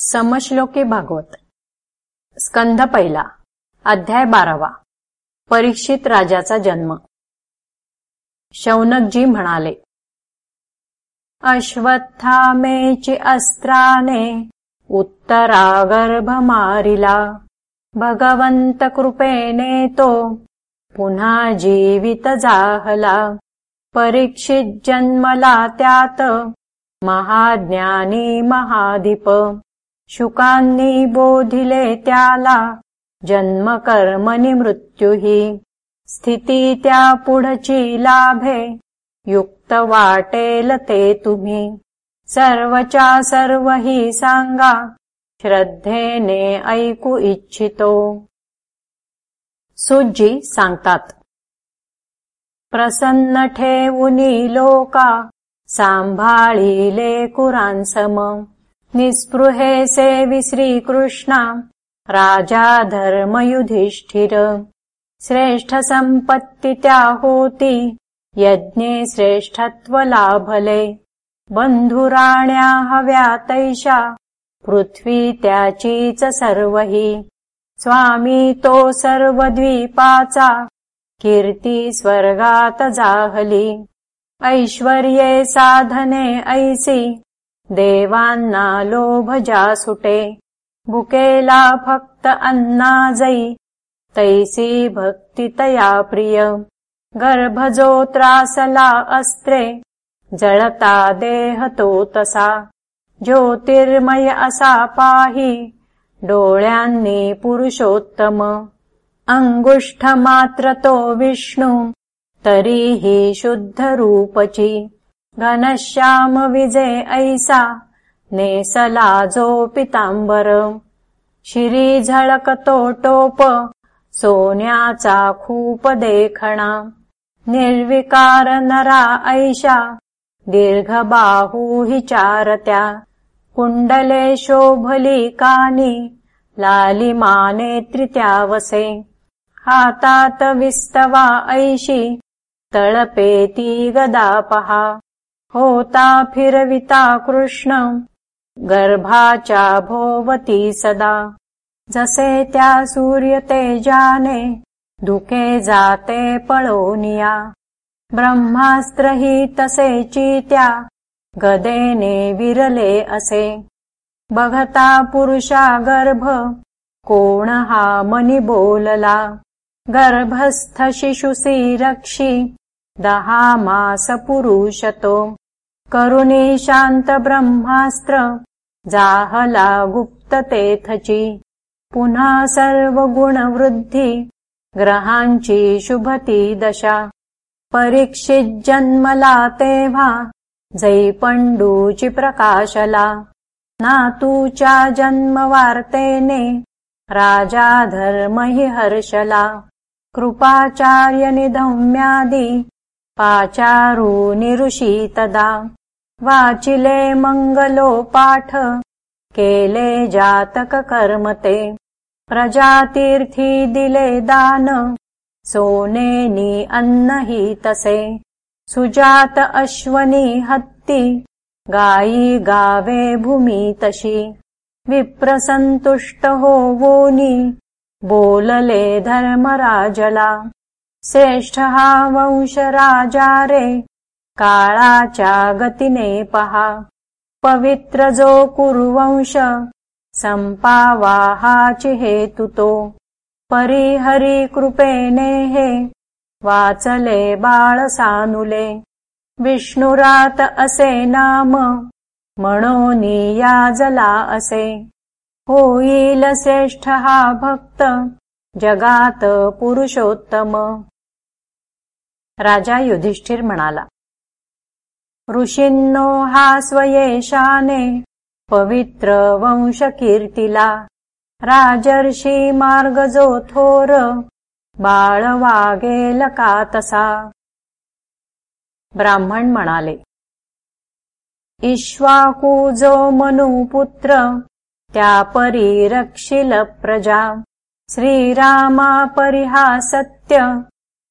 समश्लोके भागवत. स्कंध पहिला अध्याय बारावा. परीक्षित राजाचा जन्म. शौनकजी म्हणाले अश्वत्थामेची अस्त्राने उत्तरा गर्भ मारिला भगवंत कृपेने तो पुन्हा जीवित जाहला. परीक्षित जन्मला त्यात महाज्ञानी महादीप. शुकांनी बोधिले त्याला जन्म कर्मनि मृत्युही। स्थिती त्या पुढची लाभे युक्त वाटेल ते सांगा श्रद्धेने ऐकू इच्छितो। सुजी सांगतात प्रसन्न ठेवुनी लोका सांभाळिले कुरांसम निस्पृहे सेवि श्रीकृष्णा राजा धर्मयुधिष्ठिर। श्रेष्ठ त्या होती यज्ञे श्रेष्ठत्व लाभले बंधुराण्या हव्या तैषा पृथ्वी त्याचीच सर्वही। स्वामी तो सर्व द्वीपाचा कीर्ती स्वर्गात जाहली। ऐश्वर्ये साधने ऐसी देवांना लोभ सुटे भुकेला फक्त अन्ना जै तैसी भक्ति तया प्रिय। गर्भजो त्रासला अस्त्रे जळता देहतो तसा ज्योतिर्मय असा पाही डोळ्यांनी पुरुषोत्तम। मात्र तो विष्णू तरीही शुद्ध रूपची घनश्याम विजे ऐसा नेसला जो पितांबर. शिरी झळकतो टोप सोन्याचा खूप देखणा. निर्विकार नरा ऐशा दीर्घ बाहू हिचारत्या कुंडले शोभली कानी लाली माने त्रित्यावसे. हातात विस्तवा ऐशी तळपेती गदा पहा. होता फिरविता कृष्ण। गर्भाचा भोवती सदा। जसे त्या सूर्य तेजाने धुके जाते पळोनिया। ब्रह्मास्त्र हि तसे चित्या गदेने विरले असे। बघता पुरुषा गर्भ कोण हा मनी बोलला। गर्भस्थ शिशुसी रक्षी दहा मास पुरुषतो करुणी शांत ब्रह्मास्त्र जाहला गुप्त तेथची पुन्हा सर्व गुणवृद्धी ग्रहांची शुभती दशा। परीक्षित जन्मला तेव्हा जै पंडूची प्रकाशला। नातूच्या जन्मवार्तेने राजा धर्म हि हर्षला कृपाचार्य ऋषी तदा वाचिले मंगलो पाठ केले जातक कर्मते प्रजातीर्थी दिले दान सोनेनी अन्न हि तसे सुजात अश्वनी हत्ती गायी गावे भूमी तशी। विप्रसंतुष्ट होवोनी बोलले धर्मराजला श्रेष्ठ वंश राजा रे काळाच्या गतीने पहा पवित्र जो कुरुवंश संपावाहाची हेतु तो। परिहरी कृपेने हे वाचले बाळ सानुले। विष्णुरात असे नाम म्हणोनी याजला असे। होईल श्रेष्ठ हा भक्त जगात पुरुषोत्तम राजा युधिष्ठिर म्हणाला ऋषींनो हा स्वयेशाने पवित्र वंश कीर्तीला राजर्षी मार्ग जो थोर बाळ वागेल का तसा? ब्राह्मण म्हणाले इश्वाकू जो मनुपुत्र त्या परी रक्षिल प्रजा श्रीरामा परिहा सत्य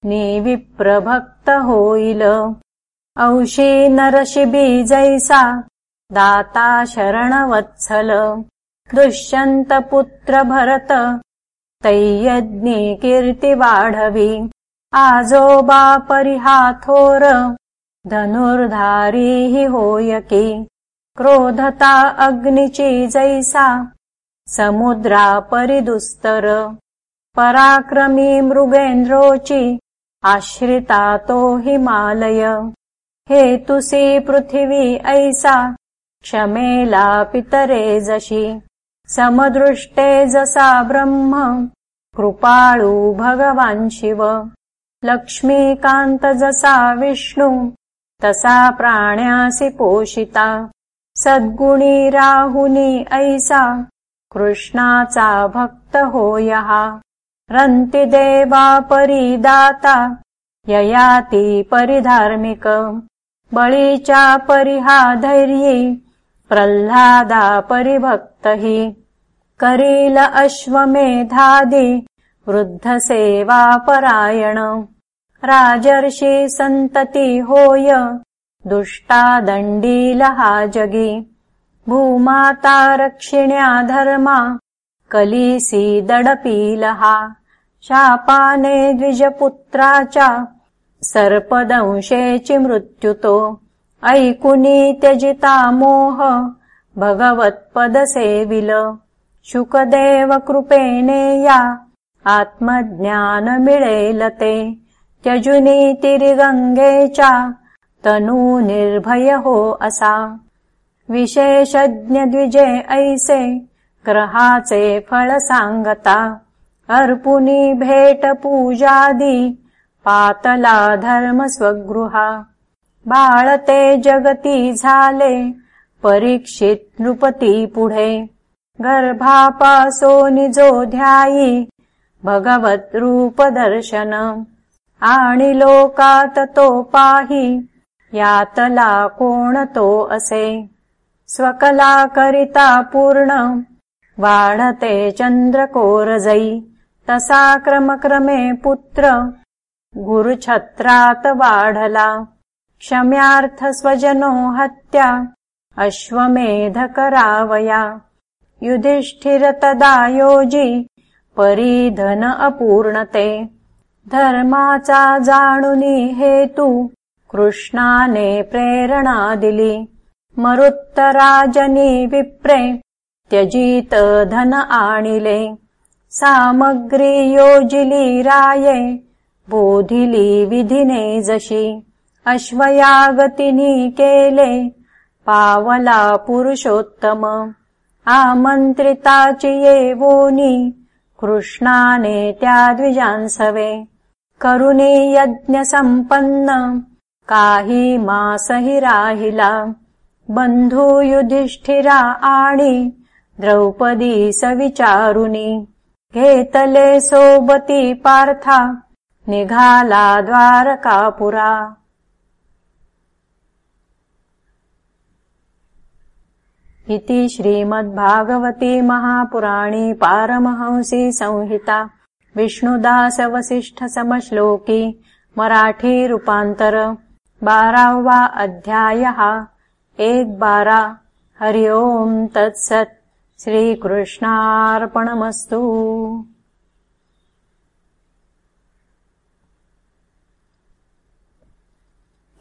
निविप्रभक्त होईल. औषी नरशिबी जैसा दाता शरणवत्सल. दुष्यन्तपुत्र भरत तैयज्ञी कीर्तिवाढवी आजोबा परिहाथोर धनुर्धारी हि होयकी क्रोधता अग्निची जैसा समुद्रा परिदुस्तर पराक्रमी मृगेंद्रोची आश्रिता तो हिमालय। हेतुसी पृथिवी ऐसा क्षमेला पितरे जशी। समदृष्टे जसा ब्रह्म कृपाळु भगवान् शिव। लक्ष्मीकान्त जसा विष्णु तसा प्राण्यासि पोषिता। सद्गुणी राहुनी ऐसा कृष्णाचा भक्त होयः रन्ति देवा परिदाता ययाति परिधार्मिक। बळीचा परिहा धैर्ये प्रह्लादा परिभक्तहि। करील अश्वमेधादि वृद्धसेवापरायण राजर्षि सन्तति होय दुष्टा दण्डीलहा जगी। भूमाता रक्षिण्या धर्मा कलीसी दडपीलहा शापाने द्विजपुत्रा च सर्पदंशे मृत्युतो ऐकुनी त्यजिता मोह भगवत्पदसेविल शुकदेव कृपेणेया आत्मज्ञान मिळेलते त्यजुनी तिरिगङ्गे च तनू निर्भय हो असा. विशेषज्ञ द्विजे ऐसे ग्रहाचे फळ सांगता अर्पुनी भेट पूजादी पातला धर्म स्वगृहा. बाळते जगती झाले परीक्षित नृपती पुढे. गर्भापासो निजो ध्यायी भगवत रूप दर्शन. आणि लोकात तो पाही यातला कोण तो असे? स्वकला करिता पूर्ण वाढते चन्द्रकोरजै तसा क्रमक्रमे पुत्र गुरुछत्रात वाढला। क्षम्यार्थ स्वजनो हत्या अश्वमेध करावया युधिष्ठिर तदा योजी परिधन अपूर्णते। धर्माचा जाणुनी हेतु कृष्णाने प्रेरणा दिली मरुत्तराजनी विप्रे त्यजीत धन आणिले सामग्री योजिली राये बोधिली विधिने जशी अश्वयागतिनी केले पावला पुरुषोत्तम आमन्त्रिताचि येवोनी कृष्णाने त्या द्विजांसवे करुणी यज्ञ काही मासहि राहिला बन्धु युधिष्ठिरा आणी द्रौपदी सविचारुनी घेतले सोबती पार्था निघाला द्वारकापुरा। इति श्रीमद्भागवती महापुराणी पारमहंसी संहिता। विष्णुदासवसिष्ठसमश्लोकी मराठी रूपान्तर। बारावा अध्यायः। एक बारा। हरि ओम् तत्सत् श्रीकृष्णार्पणमस्तु